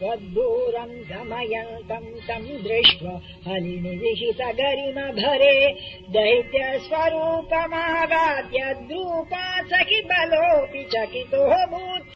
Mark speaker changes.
Speaker 1: त्वद्दूरम् गमयन्तम् तम् दृष्ट्वा हलिनिलिहितगरिमभरे दैत्यस्वरूपमागाद्यद्रूपा सकिबलोऽपि चकितोऽभूत्।